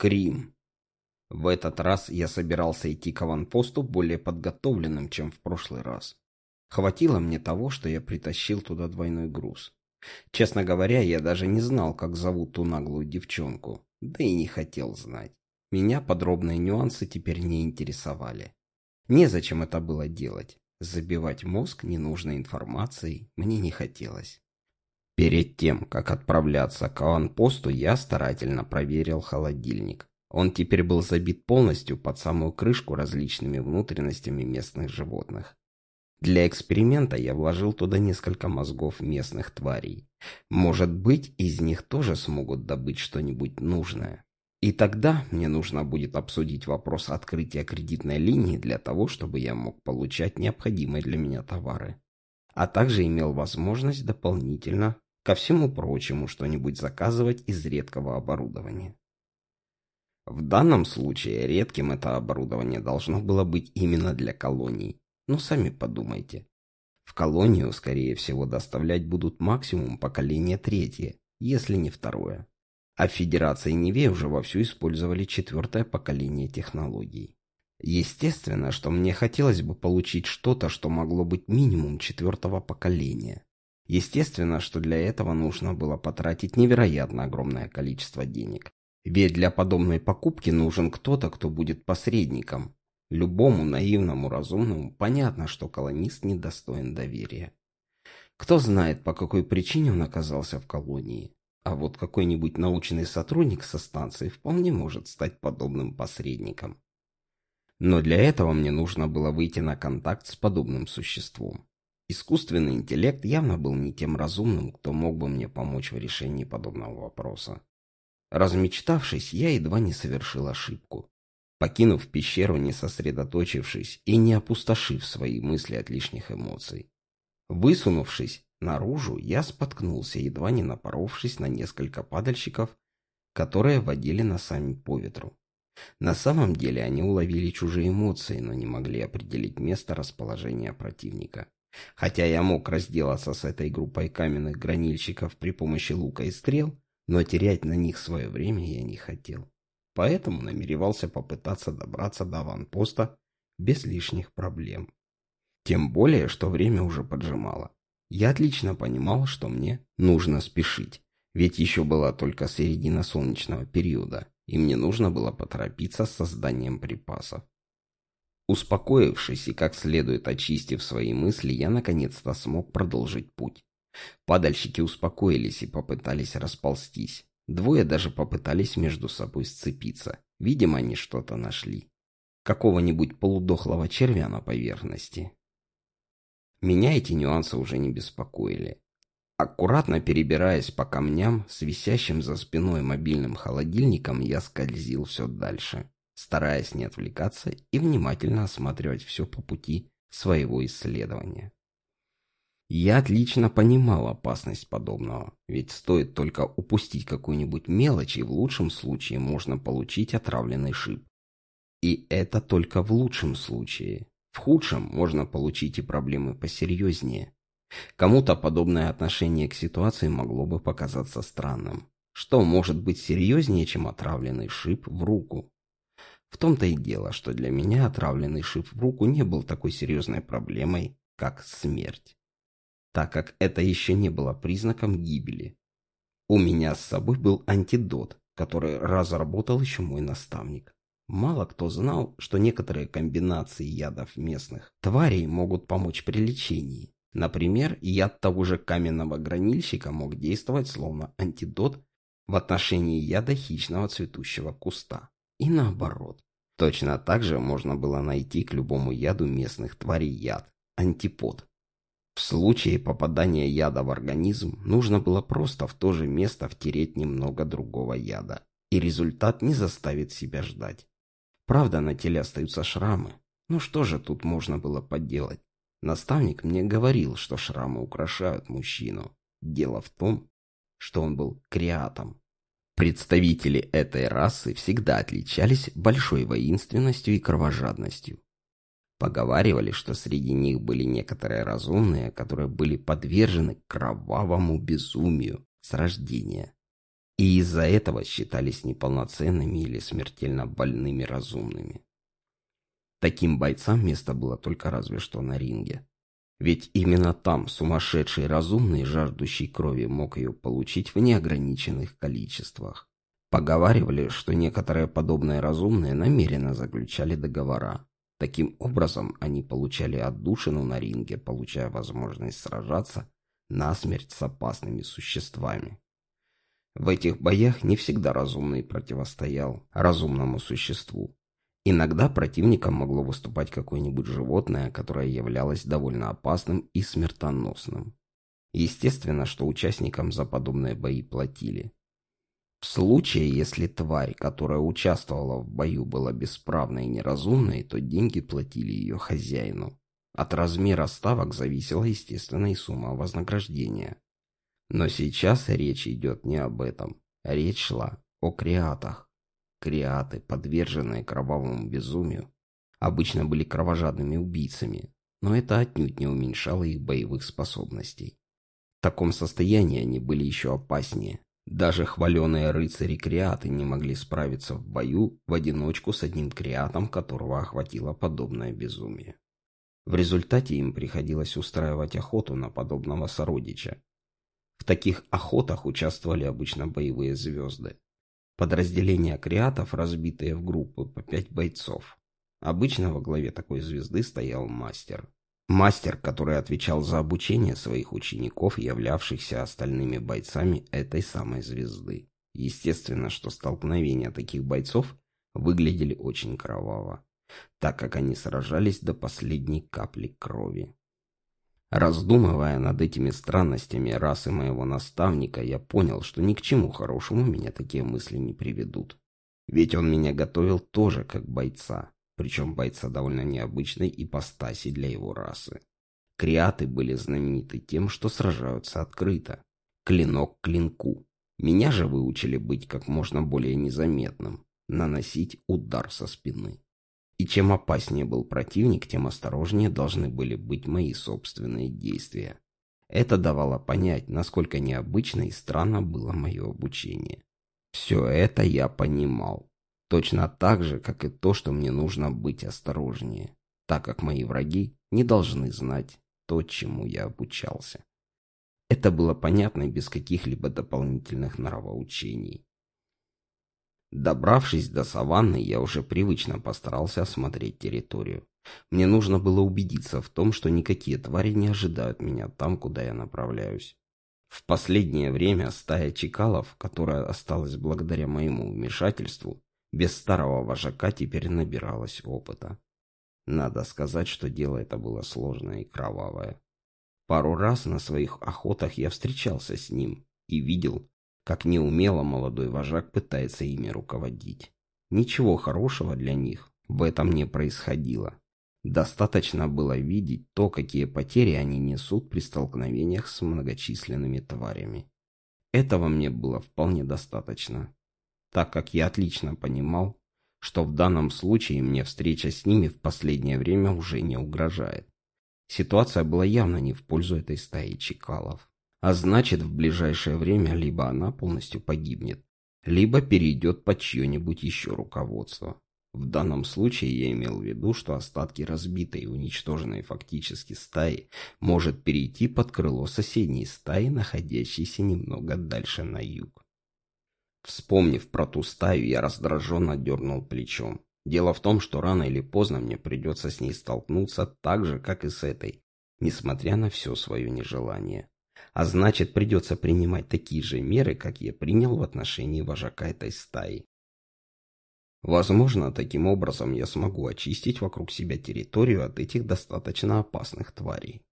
Крим. В этот раз я собирался идти к аванпосту более подготовленным, чем в прошлый раз. Хватило мне того, что я притащил туда двойной груз. Честно говоря, я даже не знал, как зовут ту наглую девчонку, да и не хотел знать. Меня подробные нюансы теперь не интересовали. Незачем это было делать. Забивать мозг ненужной информацией мне не хотелось. Перед тем, как отправляться к аванпосту, я старательно проверил холодильник. Он теперь был забит полностью под самую крышку различными внутренностями местных животных. Для эксперимента я вложил туда несколько мозгов местных тварей. Может быть, из них тоже смогут добыть что-нибудь нужное. И тогда мне нужно будет обсудить вопрос открытия кредитной линии для того, чтобы я мог получать необходимые для меня товары. А также имел возможность дополнительно ко всему прочему что-нибудь заказывать из редкого оборудования. В данном случае редким это оборудование должно было быть именно для колоний. Но сами подумайте. В колонию, скорее всего, доставлять будут максимум поколение третье, если не второе а в Федерации Неве уже вовсю использовали четвертое поколение технологий. Естественно, что мне хотелось бы получить что-то, что могло быть минимум четвертого поколения. Естественно, что для этого нужно было потратить невероятно огромное количество денег. Ведь для подобной покупки нужен кто-то, кто будет посредником. Любому наивному разумному понятно, что колонист недостоин доверия. Кто знает, по какой причине он оказался в колонии. А вот какой-нибудь научный сотрудник со станции вполне может стать подобным посредником. Но для этого мне нужно было выйти на контакт с подобным существом. Искусственный интеллект явно был не тем разумным, кто мог бы мне помочь в решении подобного вопроса. Размечтавшись, я едва не совершил ошибку. Покинув пещеру, не сосредоточившись и не опустошив свои мысли от лишних эмоций. Высунувшись, Наружу я споткнулся, едва не напоровшись на несколько падальщиков, которые водили носами по ветру. На самом деле они уловили чужие эмоции, но не могли определить место расположения противника. Хотя я мог разделаться с этой группой каменных гранильщиков при помощи лука и стрел, но терять на них свое время я не хотел. Поэтому намеревался попытаться добраться до аванпоста без лишних проблем. Тем более, что время уже поджимало. Я отлично понимал, что мне нужно спешить, ведь еще была только середина солнечного периода, и мне нужно было поторопиться с созданием припасов. Успокоившись и как следует очистив свои мысли, я наконец-то смог продолжить путь. Падальщики успокоились и попытались расползтись. Двое даже попытались между собой сцепиться. Видимо, они что-то нашли. Какого-нибудь полудохлого червя на поверхности. Меня эти нюансы уже не беспокоили. Аккуратно перебираясь по камням с висящим за спиной мобильным холодильником, я скользил все дальше, стараясь не отвлекаться и внимательно осматривать все по пути своего исследования. Я отлично понимал опасность подобного, ведь стоит только упустить какую-нибудь мелочь, и в лучшем случае можно получить отравленный шип. И это только в лучшем случае. В худшем можно получить и проблемы посерьезнее. Кому-то подобное отношение к ситуации могло бы показаться странным. Что может быть серьезнее, чем отравленный шип в руку? В том-то и дело, что для меня отравленный шип в руку не был такой серьезной проблемой, как смерть. Так как это еще не было признаком гибели. У меня с собой был антидот, который разработал еще мой наставник. Мало кто знал, что некоторые комбинации ядов местных тварей могут помочь при лечении. Например, яд того же каменного гранильщика мог действовать словно антидот в отношении яда хищного цветущего куста. И наоборот. Точно так же можно было найти к любому яду местных тварей яд – антипод. В случае попадания яда в организм нужно было просто в то же место втереть немного другого яда, и результат не заставит себя ждать. Правда, на теле остаются шрамы. Ну что же тут можно было поделать? Наставник мне говорил, что шрамы украшают мужчину. Дело в том, что он был креатом. Представители этой расы всегда отличались большой воинственностью и кровожадностью. Поговаривали, что среди них были некоторые разумные, которые были подвержены кровавому безумию с рождения. и из-за этого считались неполноценными или смертельно больными разумными. Таким бойцам место было только разве что на ринге. Ведь именно там сумасшедший разумный, жаждущий крови, мог ее получить в неограниченных количествах. Поговаривали, что некоторые подобные разумные намеренно заключали договора. Таким образом, они получали отдушину на ринге, получая возможность сражаться насмерть с опасными существами. В этих боях не всегда разумный противостоял разумному существу. Иногда противником могло выступать какое-нибудь животное, которое являлось довольно опасным и смертоносным. Естественно, что участникам за подобные бои платили. В случае, если тварь, которая участвовала в бою, была бесправной и неразумной, то деньги платили ее хозяину. От размера ставок зависела, естественно, и сумма вознаграждения. Но сейчас речь идет не об этом. Речь шла о креатах. Креаты, подверженные кровавому безумию, обычно были кровожадными убийцами, но это отнюдь не уменьшало их боевых способностей. В таком состоянии они были еще опаснее. Даже хваленые рыцари-креаты не могли справиться в бою в одиночку с одним креатом, которого охватило подобное безумие. В результате им приходилось устраивать охоту на подобного сородича. В таких охотах участвовали обычно боевые звезды. Подразделения креатов, разбитые в группы по пять бойцов. Обычно во главе такой звезды стоял мастер. Мастер, который отвечал за обучение своих учеников, являвшихся остальными бойцами этой самой звезды. Естественно, что столкновения таких бойцов выглядели очень кроваво, так как они сражались до последней капли крови. Раздумывая над этими странностями расы моего наставника, я понял, что ни к чему хорошему меня такие мысли не приведут. Ведь он меня готовил тоже как бойца, причем бойца довольно необычной ипостаси для его расы. Криаты были знамениты тем, что сражаются открыто. Клинок к клинку. Меня же выучили быть как можно более незаметным, наносить удар со спины. И чем опаснее был противник, тем осторожнее должны были быть мои собственные действия. Это давало понять, насколько необычно и странно было мое обучение. Все это я понимал. Точно так же, как и то, что мне нужно быть осторожнее, так как мои враги не должны знать то, чему я обучался. Это было понятно без каких-либо дополнительных нравоучений. Добравшись до саванны, я уже привычно постарался осмотреть территорию. Мне нужно было убедиться в том, что никакие твари не ожидают меня там, куда я направляюсь. В последнее время стая чекалов, которая осталась благодаря моему вмешательству, без старого вожака теперь набиралась опыта. Надо сказать, что дело это было сложное и кровавое. Пару раз на своих охотах я встречался с ним и видел, как неумело молодой вожак пытается ими руководить. Ничего хорошего для них в этом не происходило. Достаточно было видеть то, какие потери они несут при столкновениях с многочисленными тварями. Этого мне было вполне достаточно, так как я отлично понимал, что в данном случае мне встреча с ними в последнее время уже не угрожает. Ситуация была явно не в пользу этой стаи чекалов. А значит, в ближайшее время либо она полностью погибнет, либо перейдет под чье-нибудь еще руководство. В данном случае я имел в виду, что остатки разбитой и уничтоженной фактически стаи может перейти под крыло соседней стаи, находящейся немного дальше на юг. Вспомнив про ту стаю, я раздраженно дернул плечом. Дело в том, что рано или поздно мне придется с ней столкнуться так же, как и с этой, несмотря на все свое нежелание а значит придется принимать такие же меры, как я принял в отношении вожака этой стаи. Возможно, таким образом я смогу очистить вокруг себя территорию от этих достаточно опасных тварей.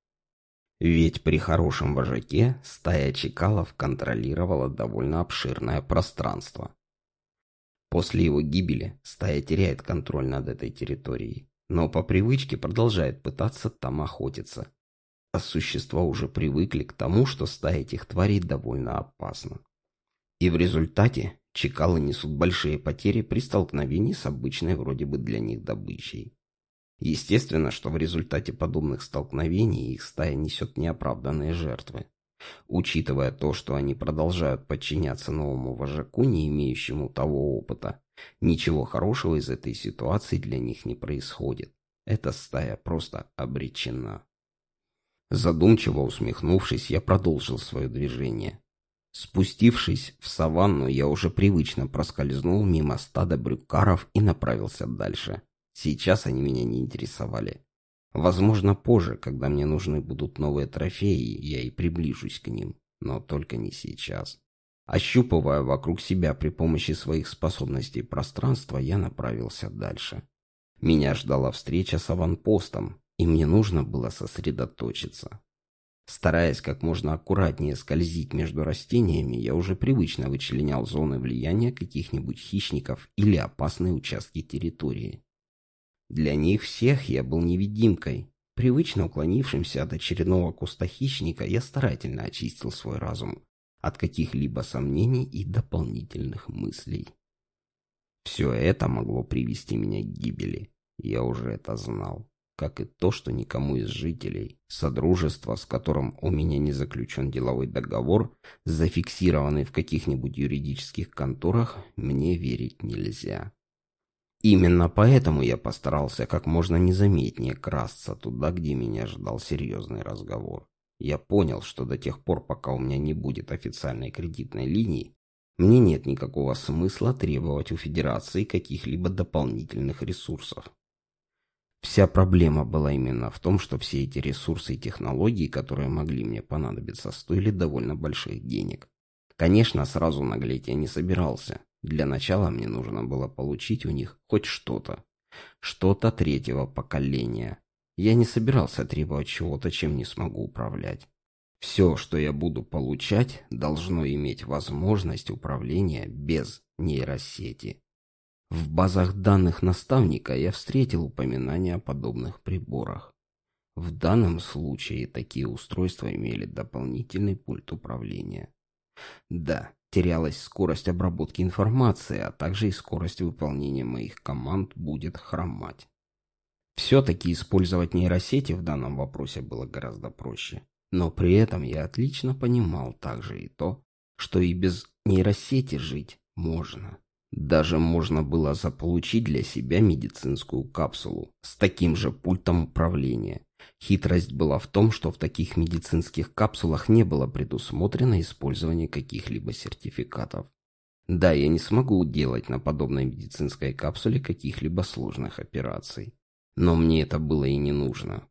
Ведь при хорошем вожаке стая чекалов контролировала довольно обширное пространство. После его гибели стая теряет контроль над этой территорией, но по привычке продолжает пытаться там охотиться, а существа уже привыкли к тому, что стая этих тварей довольно опасна. И в результате чекалы несут большие потери при столкновении с обычной вроде бы для них добычей. Естественно, что в результате подобных столкновений их стая несет неоправданные жертвы. Учитывая то, что они продолжают подчиняться новому вожаку, не имеющему того опыта, ничего хорошего из этой ситуации для них не происходит. Эта стая просто обречена. Задумчиво усмехнувшись, я продолжил свое движение. Спустившись в саванну, я уже привычно проскользнул мимо стада брюкаров и направился дальше. Сейчас они меня не интересовали. Возможно, позже, когда мне нужны будут новые трофеи, я и приближусь к ним, но только не сейчас. Ощупывая вокруг себя при помощи своих способностей пространства, я направился дальше. Меня ждала встреча с аванпостом, и мне нужно было сосредоточиться. Стараясь как можно аккуратнее скользить между растениями, я уже привычно вычленял зоны влияния каких-нибудь хищников или опасные участки территории. Для них всех я был невидимкой. Привычно уклонившимся от очередного куста хищника, я старательно очистил свой разум от каких-либо сомнений и дополнительных мыслей. Все это могло привести меня к гибели. Я уже это знал. Как и то, что никому из жителей Содружества, с которым у меня не заключен деловой договор, зафиксированный в каких-нибудь юридических конторах, мне верить нельзя. Именно поэтому я постарался как можно незаметнее красться туда, где меня ждал серьезный разговор. Я понял, что до тех пор, пока у меня не будет официальной кредитной линии, мне нет никакого смысла требовать у Федерации каких-либо дополнительных ресурсов. Вся проблема была именно в том, что все эти ресурсы и технологии, которые могли мне понадобиться, стоили довольно больших денег. Конечно, сразу наглеть я не собирался. Для начала мне нужно было получить у них хоть что-то. Что-то третьего поколения. Я не собирался требовать чего-то, чем не смогу управлять. Все, что я буду получать, должно иметь возможность управления без нейросети. В базах данных наставника я встретил упоминания о подобных приборах. В данном случае такие устройства имели дополнительный пульт управления. Да, терялась скорость обработки информации, а также и скорость выполнения моих команд будет хромать. Все-таки использовать нейросети в данном вопросе было гораздо проще. Но при этом я отлично понимал также и то, что и без нейросети жить можно. Даже можно было заполучить для себя медицинскую капсулу с таким же пультом управления. Хитрость была в том, что в таких медицинских капсулах не было предусмотрено использование каких-либо сертификатов. Да, я не смогу делать на подобной медицинской капсуле каких-либо сложных операций. Но мне это было и не нужно.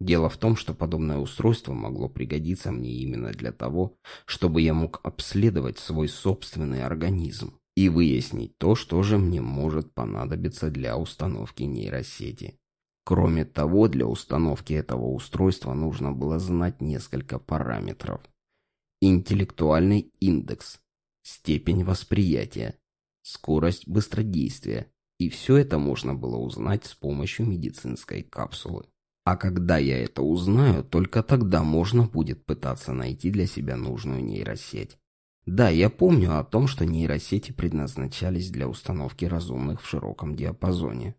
Дело в том, что подобное устройство могло пригодиться мне именно для того, чтобы я мог обследовать свой собственный организм и выяснить то, что же мне может понадобиться для установки нейросети. Кроме того, для установки этого устройства нужно было знать несколько параметров. Интеллектуальный индекс, степень восприятия, скорость быстродействия, и все это можно было узнать с помощью медицинской капсулы. А когда я это узнаю, только тогда можно будет пытаться найти для себя нужную нейросеть. Да, я помню о том, что нейросети предназначались для установки разумных в широком диапазоне.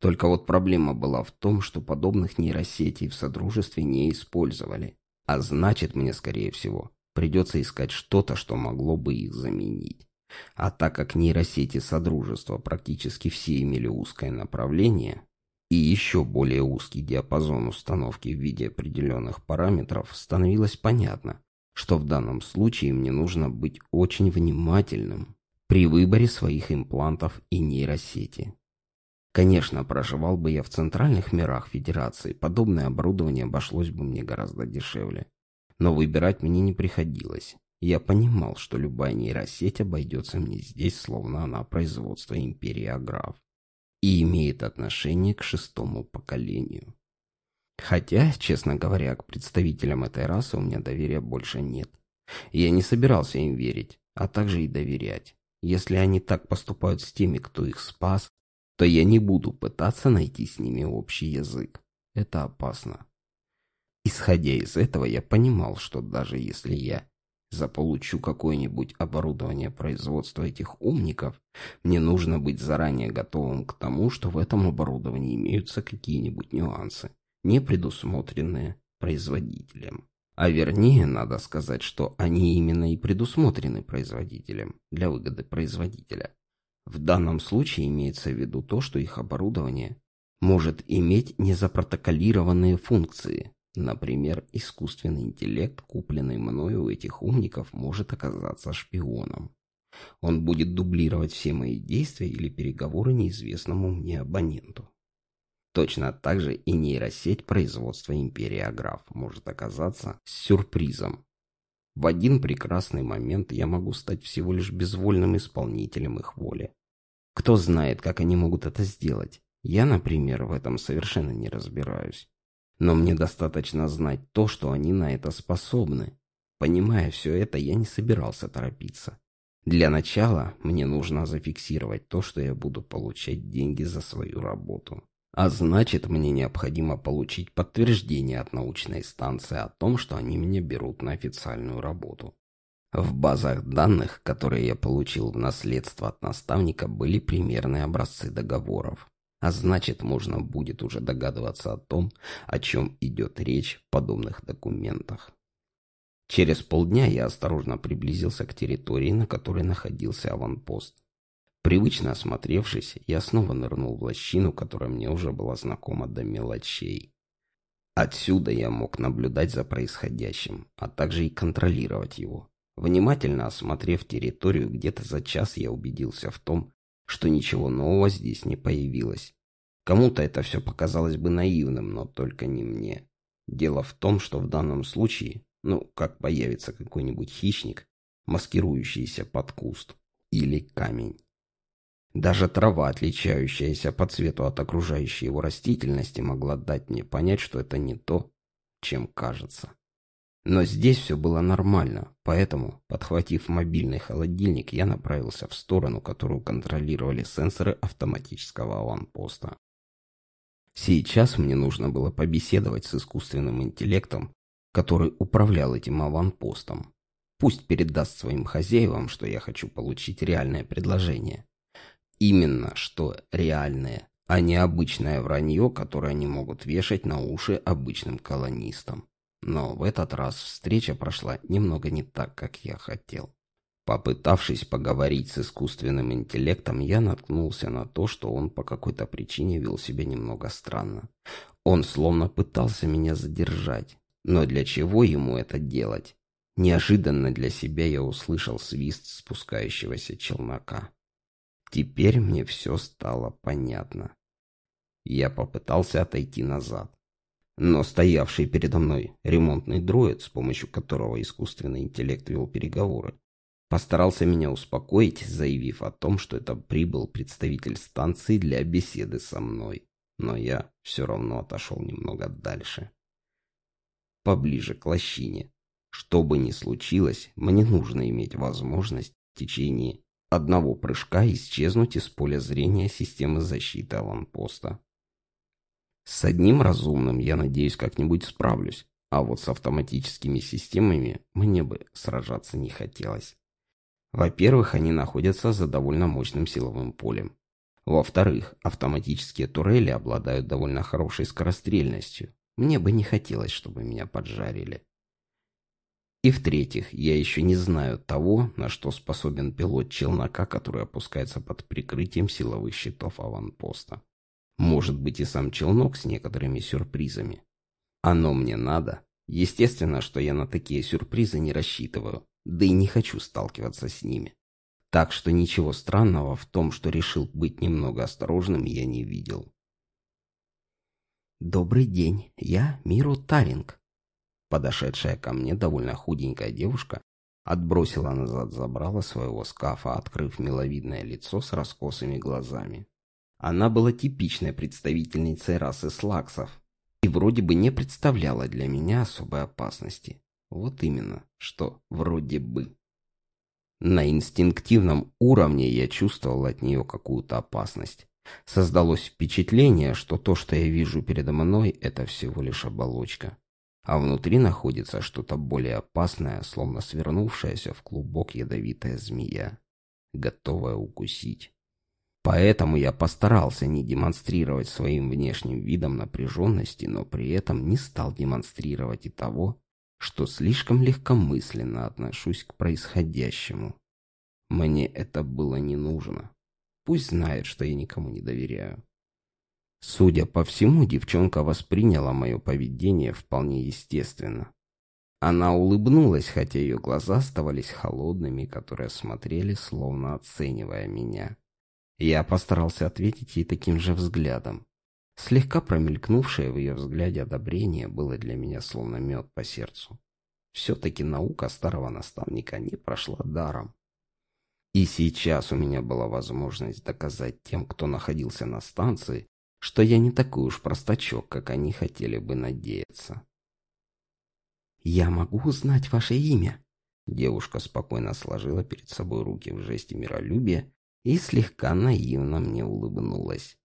Только вот проблема была в том, что подобных нейросетей в Содружестве не использовали. А значит, мне, скорее всего, придется искать что-то, что могло бы их заменить. А так как нейросети Содружества практически все имели узкое направление и еще более узкий диапазон установки в виде определенных параметров, становилось понятно, что в данном случае мне нужно быть очень внимательным при выборе своих имплантов и нейросети. Конечно, проживал бы я в центральных мирах Федерации, подобное оборудование обошлось бы мне гораздо дешевле. Но выбирать мне не приходилось. Я понимал, что любая нейросеть обойдется мне здесь, словно она производство империи Аграф. И имеет отношение к шестому поколению. Хотя, честно говоря, к представителям этой расы у меня доверия больше нет. Я не собирался им верить, а также и доверять. Если они так поступают с теми, кто их спас, то я не буду пытаться найти с ними общий язык. Это опасно. Исходя из этого, я понимал, что даже если я заполучу какое-нибудь оборудование производства этих умников, мне нужно быть заранее готовым к тому, что в этом оборудовании имеются какие-нибудь нюансы, не предусмотренные производителем. А вернее, надо сказать, что они именно и предусмотрены производителем для выгоды производителя. В данном случае имеется в виду то, что их оборудование может иметь незапротоколированные функции. Например, искусственный интеллект, купленный мною у этих умников, может оказаться шпионом. Он будет дублировать все мои действия или переговоры неизвестному мне абоненту. Точно так же и нейросеть производства Империи Аграф может оказаться сюрпризом. В один прекрасный момент я могу стать всего лишь безвольным исполнителем их воли. Кто знает, как они могут это сделать. Я, например, в этом совершенно не разбираюсь. Но мне достаточно знать то, что они на это способны. Понимая все это, я не собирался торопиться. Для начала мне нужно зафиксировать то, что я буду получать деньги за свою работу. А значит, мне необходимо получить подтверждение от научной станции о том, что они меня берут на официальную работу. В базах данных, которые я получил в наследство от наставника, были примерные образцы договоров. А значит, можно будет уже догадываться о том, о чем идет речь в подобных документах. Через полдня я осторожно приблизился к территории, на которой находился аванпост. Привычно осмотревшись, я снова нырнул в лощину, которая мне уже была знакома до мелочей. Отсюда я мог наблюдать за происходящим, а также и контролировать его. Внимательно осмотрев территорию, где-то за час я убедился в том, что ничего нового здесь не появилось. Кому-то это все показалось бы наивным, но только не мне. Дело в том, что в данном случае, ну, как появится какой-нибудь хищник, маскирующийся под куст или камень. Даже трава, отличающаяся по цвету от окружающей его растительности, могла дать мне понять, что это не то, чем кажется. Но здесь все было нормально, поэтому, подхватив мобильный холодильник, я направился в сторону, которую контролировали сенсоры автоматического аванпоста. Сейчас мне нужно было побеседовать с искусственным интеллектом, который управлял этим аванпостом. Пусть передаст своим хозяевам, что я хочу получить реальное предложение. Именно что реальное, а не обычное вранье, которое они могут вешать на уши обычным колонистам. Но в этот раз встреча прошла немного не так, как я хотел. Попытавшись поговорить с искусственным интеллектом, я наткнулся на то, что он по какой-то причине вел себя немного странно. Он словно пытался меня задержать. Но для чего ему это делать? Неожиданно для себя я услышал свист спускающегося челнока. Теперь мне все стало понятно. Я попытался отойти назад. Но стоявший передо мной ремонтный дроид, с помощью которого искусственный интеллект вел переговоры, постарался меня успокоить, заявив о том, что это прибыл представитель станции для беседы со мной. Но я все равно отошел немного дальше. Поближе к лощине. Что бы ни случилось, мне нужно иметь возможность в течение одного прыжка исчезнуть из поля зрения системы защиты аванпоста. С одним разумным я надеюсь как-нибудь справлюсь, а вот с автоматическими системами мне бы сражаться не хотелось. Во-первых, они находятся за довольно мощным силовым полем. Во-вторых, автоматические турели обладают довольно хорошей скорострельностью. Мне бы не хотелось, чтобы меня поджарили. И в-третьих, я еще не знаю того, на что способен пилот челнока, который опускается под прикрытием силовых щитов аванпоста. Может быть и сам челнок с некоторыми сюрпризами. Оно мне надо. Естественно, что я на такие сюрпризы не рассчитываю, да и не хочу сталкиваться с ними. Так что ничего странного в том, что решил быть немного осторожным, я не видел. «Добрый день, я Миру Таринг», Подошедшая ко мне довольно худенькая девушка отбросила назад забрала своего скафа, открыв миловидное лицо с раскосыми глазами. Она была типичной представительницей расы слаксов и вроде бы не представляла для меня особой опасности. Вот именно, что вроде бы. На инстинктивном уровне я чувствовал от нее какую-то опасность. Создалось впечатление, что то, что я вижу передо мной, это всего лишь оболочка а внутри находится что-то более опасное, словно свернувшаяся в клубок ядовитая змея, готовая укусить. Поэтому я постарался не демонстрировать своим внешним видом напряженности, но при этом не стал демонстрировать и того, что слишком легкомысленно отношусь к происходящему. Мне это было не нужно. Пусть знает, что я никому не доверяю. Судя по всему, девчонка восприняла мое поведение вполне естественно. Она улыбнулась, хотя ее глаза оставались холодными, которые смотрели, словно оценивая меня. Я постарался ответить ей таким же взглядом. Слегка промелькнувшее в ее взгляде одобрение было для меня словно мед по сердцу. Все-таки наука старого наставника не прошла даром. И сейчас у меня была возможность доказать тем, кто находился на станции, что я не такой уж простачок, как они хотели бы надеяться. «Я могу узнать ваше имя?» Девушка спокойно сложила перед собой руки в жесте миролюбия и слегка наивно мне улыбнулась.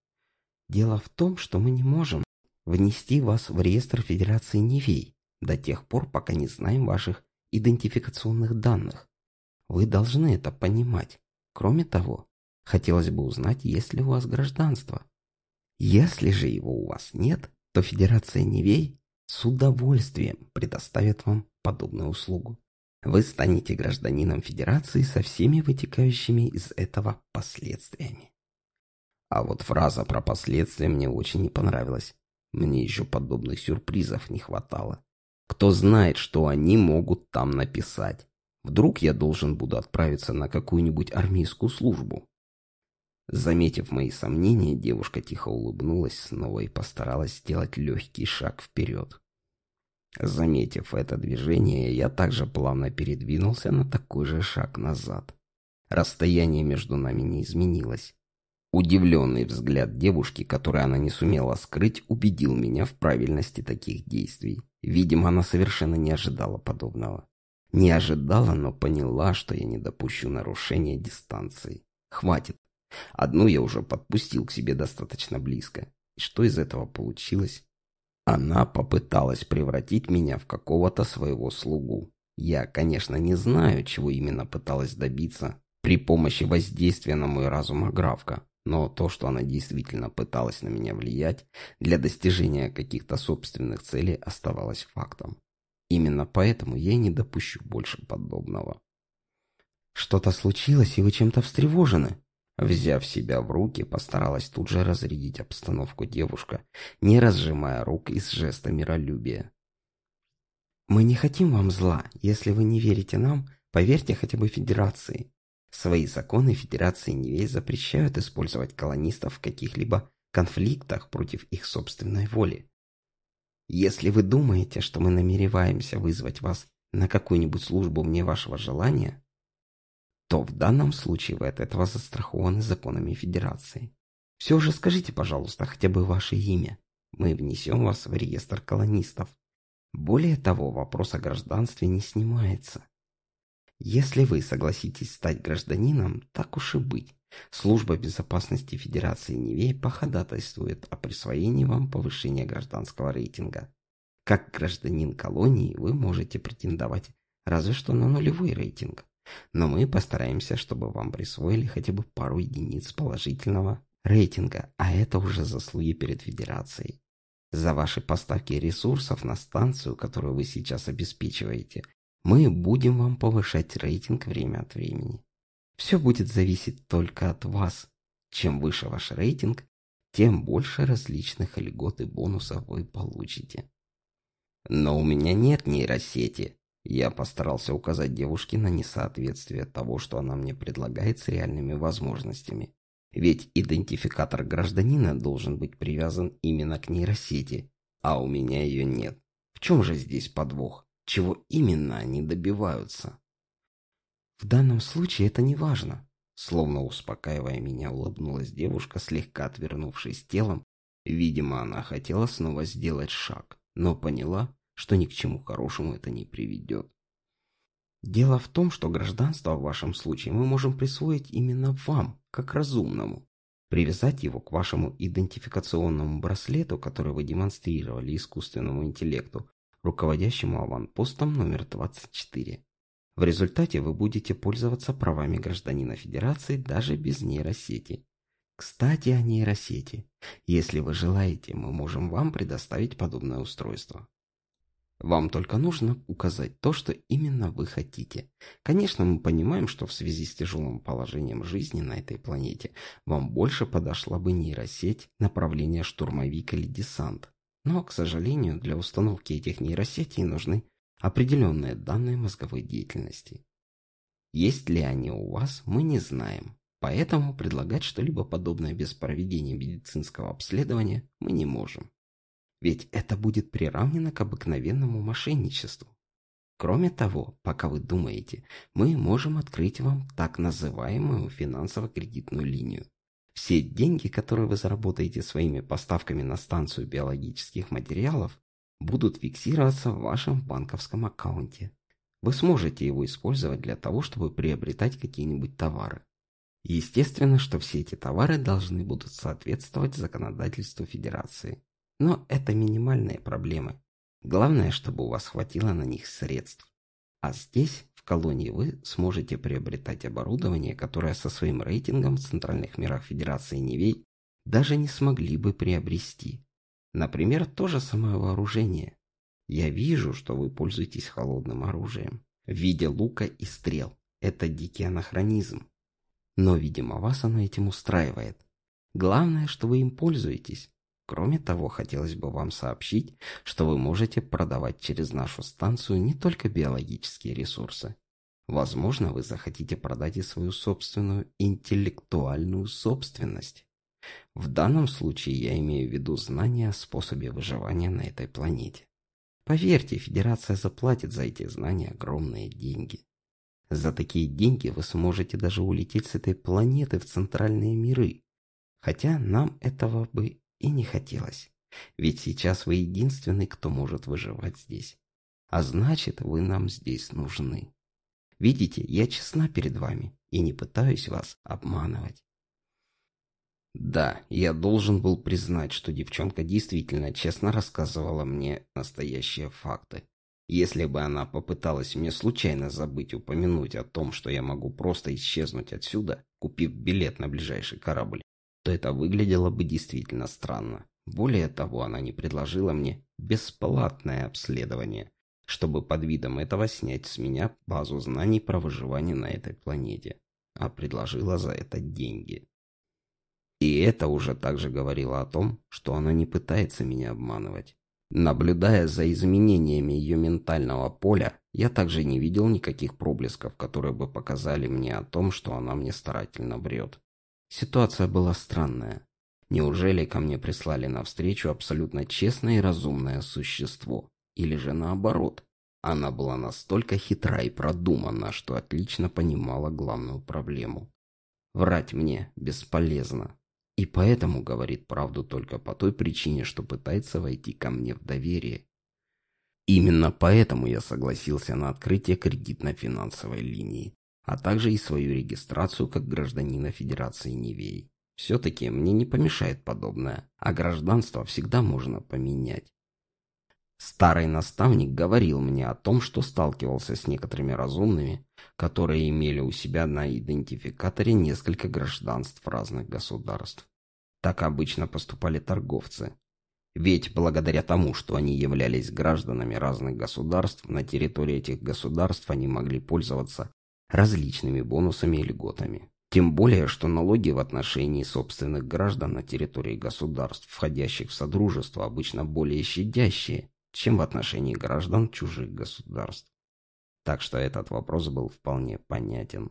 «Дело в том, что мы не можем внести вас в реестр Федерации Невей до тех пор, пока не знаем ваших идентификационных данных. Вы должны это понимать. Кроме того, хотелось бы узнать, есть ли у вас гражданство. Если же его у вас нет, то Федерация Невей с удовольствием предоставит вам подобную услугу. Вы станете гражданином Федерации со всеми вытекающими из этого последствиями. А вот фраза про последствия мне очень не понравилась. Мне еще подобных сюрпризов не хватало. Кто знает, что они могут там написать. Вдруг я должен буду отправиться на какую-нибудь армейскую службу. Заметив мои сомнения, девушка тихо улыбнулась снова и постаралась сделать легкий шаг вперед. Заметив это движение, я также плавно передвинулся на такой же шаг назад. Расстояние между нами не изменилось. Удивленный взгляд девушки, который она не сумела скрыть, убедил меня в правильности таких действий. Видимо, она совершенно не ожидала подобного. Не ожидала, но поняла, что я не допущу нарушения дистанции. Хватит. Одну я уже подпустил к себе достаточно близко. И что из этого получилось? Она попыталась превратить меня в какого-то своего слугу. Я, конечно, не знаю, чего именно пыталась добиться при помощи воздействия на мой разум Аграфка, но то, что она действительно пыталась на меня влиять для достижения каких-то собственных целей, оставалось фактом. Именно поэтому я не допущу больше подобного. «Что-то случилось, и вы чем-то встревожены?» Взяв себя в руки, постаралась тут же разрядить обстановку девушка, не разжимая рук и с жеста миролюбия. «Мы не хотим вам зла. Если вы не верите нам, поверьте хотя бы Федерации. Свои законы Федерации Невей запрещают использовать колонистов в каких-либо конфликтах против их собственной воли. Если вы думаете, что мы намереваемся вызвать вас на какую-нибудь службу мне вашего желания, то в данном случае вы от этого застрахованы законами Федерации. Все же скажите, пожалуйста, хотя бы ваше имя. Мы внесем вас в реестр колонистов. Более того, вопрос о гражданстве не снимается. Если вы согласитесь стать гражданином, так уж и быть. Служба безопасности Федерации Невей походатайствует о присвоении вам повышения гражданского рейтинга. Как гражданин колонии вы можете претендовать разве что на нулевой рейтинг. Но мы постараемся, чтобы вам присвоили хотя бы пару единиц положительного рейтинга, а это уже заслуги перед Федерацией. За ваши поставки ресурсов на станцию, которую вы сейчас обеспечиваете, мы будем вам повышать рейтинг время от времени. Все будет зависеть только от вас. Чем выше ваш рейтинг, тем больше различных льгот и бонусов вы получите. Но у меня нет нейросети, я постарался указать девушке на несоответствие того, что она мне предлагает с реальными возможностями. Ведь идентификатор гражданина должен быть привязан именно к нейросети, а у меня ее нет. В чем же здесь подвох? Чего именно они добиваются? В данном случае это не важно. Словно успокаивая меня, улыбнулась девушка, слегка отвернувшись телом. Видимо, она хотела снова сделать шаг, но поняла, что ни к чему хорошему это не приведет. Дело в том, что гражданство в вашем случае мы можем присвоить именно вам, как разумному. Привязать его к вашему идентификационному браслету, который вы демонстрировали искусственному интеллекту, руководящему аванпостом номер 24. В результате вы будете пользоваться правами гражданина Федерации даже без нейросети. Кстати, о нейросети. Если вы желаете, мы можем вам предоставить подобное устройство. Вам только нужно указать то, что именно вы хотите. Конечно, мы понимаем, что в связи с тяжелым положением жизни на этой планете вам больше подошла бы нейросеть направления штурмовик или десант. Но, к сожалению, для установки этих нейросетей нужны определенные данные мозговой деятельности. Есть ли они у вас, мы не знаем. Поэтому предлагать что-либо подобное без проведения медицинского обследования мы не можем. Ведь это будет приравнено к обыкновенному мошенничеству. Кроме того, пока вы думаете, мы можем открыть вам так называемую финансово-кредитную линию. Все деньги, которые вы заработаете своими поставками на станцию биологических материалов, будут фиксироваться в вашем банковском аккаунте. Вы сможете его использовать для того, чтобы приобретать какие-нибудь товары. Естественно, что все эти товары должны будут соответствовать законодательству Федерации. Но это минимальные проблемы. Главное, чтобы у вас хватило на них средств. А здесь, в колонии, вы сможете приобретать оборудование, которое со своим рейтингом в центральных мирах Федерации Невей даже не смогли бы приобрести. Например, то же самое вооружение. Я вижу, что вы пользуетесь холодным оружием в виде лука и стрел. Это дикий анахронизм. Но, видимо, вас оно этим устраивает. Главное, что вы им пользуетесь. Кроме того, хотелось бы вам сообщить, что вы можете продавать через нашу станцию не только биологические ресурсы. Возможно, вы захотите продать и свою собственную интеллектуальную собственность. В данном случае я имею в виду знания о способе выживания на этой планете. Поверьте, Федерация заплатит за эти знания огромные деньги. За такие деньги вы сможете даже улететь с этой планеты в центральные миры. Хотя нам этого бы и не хотелось. Ведь сейчас вы единственный, кто может выживать здесь. А значит, вы нам здесь нужны. Видите, я честна перед вами и не пытаюсь вас обманывать. Да, я должен был признать, что девчонка действительно честно рассказывала мне настоящие факты. Если бы она попыталась мне случайно забыть упомянуть о том, что я могу просто исчезнуть отсюда, купив билет на ближайший корабль, то это выглядело бы действительно странно. Более того, она не предложила мне бесплатное обследование, чтобы под видом этого снять с меня базу знаний про выживание на этой планете, а предложила за это деньги. И это уже также говорило о том, что она не пытается меня обманывать. Наблюдая за изменениями ее ментального поля, я также не видел никаких проблесков, которые бы показали мне о том, что она мне старательно врет. Ситуация была странная. Неужели ко мне прислали навстречу абсолютно честное и разумное существо? Или же наоборот? Она была настолько хитра и продумана, что отлично понимала главную проблему. Врать мне бесполезно. И поэтому говорит правду только по той причине, что пытается войти ко мне в доверие. Именно поэтому я согласился на открытие кредитно-финансовой линии, а также и свою регистрацию как гражданина Федерации Нивей. Все-таки мне не помешает подобное, а гражданство всегда можно поменять. Старый наставник говорил мне о том, что сталкивался с некоторыми разумными, которые имели у себя на идентификаторе несколько гражданств разных государств. Так обычно поступали торговцы. Ведь благодаря тому, что они являлись гражданами разных государств, на территории этих государств они могли пользоваться различными бонусами и льготами. Тем более, что налоги в отношении собственных граждан на территории государств, входящих в Содружество, обычно более щадящие, чем в отношении граждан чужих государств. Так что этот вопрос был вполне понятен.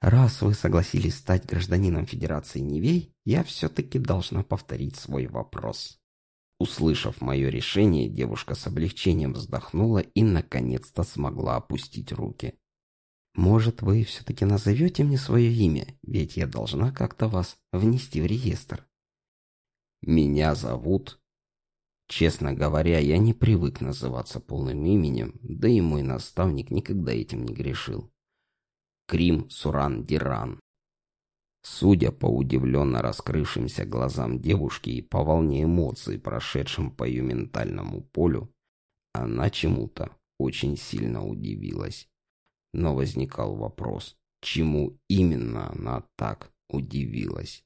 Раз вы согласились стать гражданином Федерации Невей, я все-таки должна повторить свой вопрос. Услышав мое решение, девушка с облегчением вздохнула и наконец-то смогла опустить руки. «Может, вы все-таки назовете мне свое имя, ведь я должна как-то вас внести в реестр». «Меня зовут Честно говоря, я не привык называться полным именем, да и мой наставник никогда этим не грешил. Крим Суран Диран. Судя по удивленно раскрывшимся глазам девушки и по волне эмоций, прошедшим по ее ментальному полю, она чему-то очень сильно удивилась. Но возникал вопрос, чему именно она так удивилась.